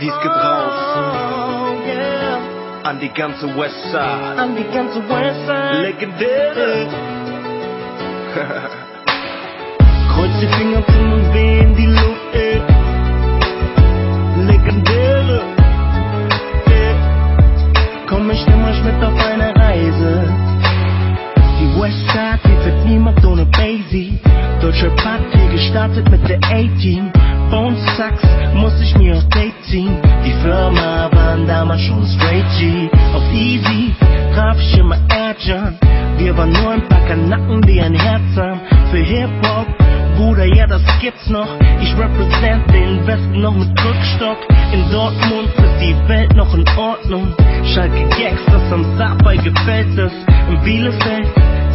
Dies geht raus an die ganze Westside. An die ganze Westside. Legendäre. Kreuz die Finger zum und weh in die Luft, ey. Legendäre. Ey. Komm, ich nehm euch mit auf eine Reise. Die Westside, die wird niemand ohne Basie. Deutscher Part hier gestartet mit der A-Team. Bones Sachs muss ich mir auf Date ziehen. Die Firma waren damals schon straight G. Auf Easy traf ich immer Erjan. Wir waren nur ein paar Kanacken, die ein Herz haben für Hip-Hop. Bruder, ja, das gibt's noch. Ich represent den Westen noch mit Rückstock. In Dortmund ist die Welt noch in Ordnung. Schalke Gangsters am Saarbrei gefällt es. In Bielefeld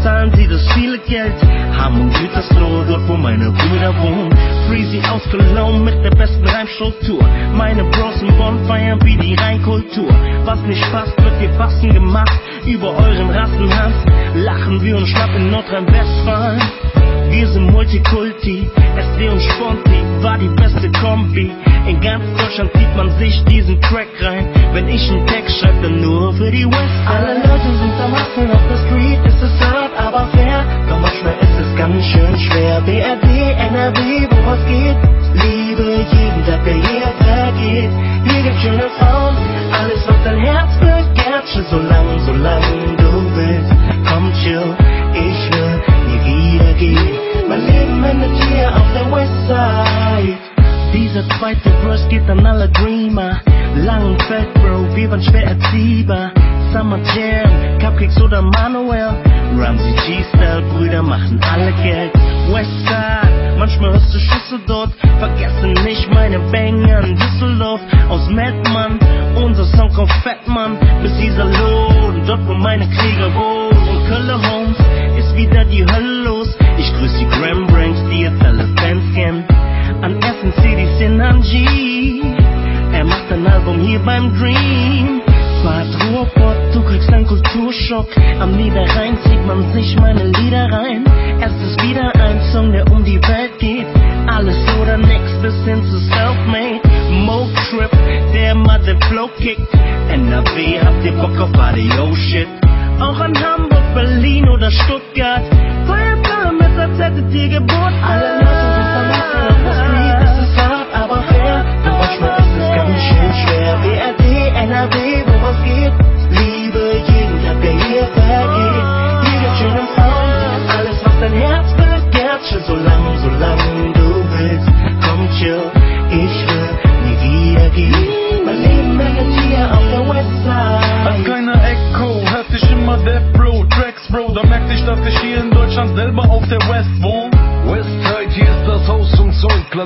zahlen sie das viele Geld. Haben und Gütersloh, dort wo meine Brüder wohnen. Freezy aus Cologne mit der besten Reimstruktur. Meine Bros in Bonn feiern wie die Rheinkultur. Was nicht passt, wird gefassen gemacht. Über euren Rassenhass lachen wir und schnappen in Nordrhein-Westfalen. Wir sind Multikulti, SD und Sponti war die beste Kombi. In ganz Deutschland zieht man sich diesen Track rein. Wenn ich einen Text schreibe, dann nur für die West. Alle Leute sind am Hustlen auf Zweite Verse geht an alle Dreamer. Langenfeld, Bro, wir waren schwer erziehbar. Summer Jam, Cupcakes oder Manuel. Ramsey G-Style, Brüder machen alle Geld. Westside, manchmal hörst du Schüsse dort. Vergesse nicht meine Banger in Düsseldorf. Aus Madman, unser Song kommt Fettmann. Bis dieser Lohn, dort wo meine Krieger wohnen. Und Kölle Homes einen Kulturschock. Am Niederrhein zieht man sich meine Lieder rein. Es ist wieder ein Song, der um die Welt geht. Alles oder nix bis hin zu Selfmade. Mo Trip, der den Flow kickt. NRW, habt ihr Bock auf Radio-Shit? Auch an Hamburg, Berlin oder Stuttgart. Feiert alle mit, als hättet ihr Geburt.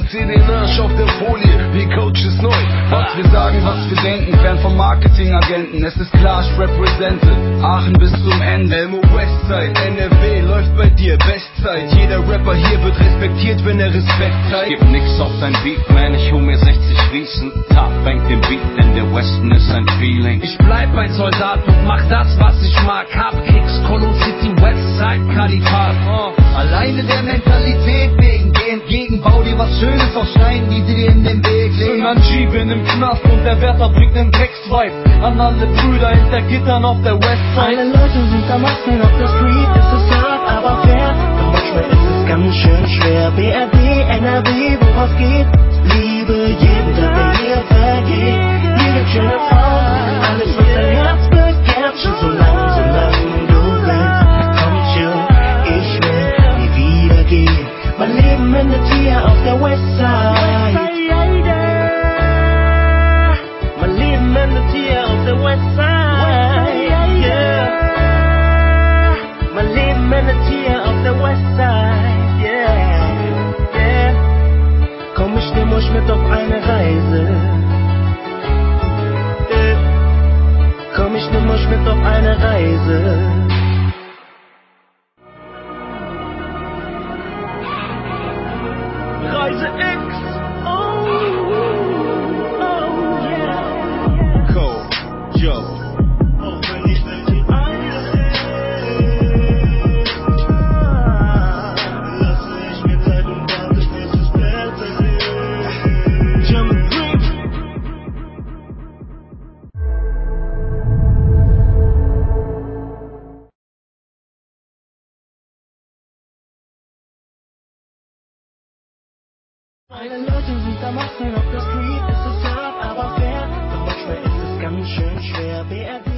Den Arsch auf der Folie, wie Coach ist neu. Was wir sagen, was wir denken, fern vom Marketingagenten. Es ist klar, ich represente Aachen bis zum Ende. Elmo Westside, NRW läuft bei dir Bestzeit. Jeder Rapper hier wird respektiert, wenn er Respekt zeigt. Gib nix auf dein Beat, man, ich hol mir 60 Riesen. Top bank den Beat, denn der Westen ist ein Feeling. Ich bleib ein Soldat und mach das, was ich mag. Hab Kicks, Colo City, Westside, Kalifat. Alleine Bin im Knast und der Wärter bringt nen Drecksvibe an alle Brüder hinter Gittern auf der Westside. Alle Leute sind am Hustlen auf der Street, es ist hart, aber fair. Doch manchmal ist es ganz schön schwer. BRD, NRW, wo was geht? Liebe Alle Leute sind am Machen auf der Street, es ist hart, aber fair. Doch manchmal ist es ganz schön schwer. BRD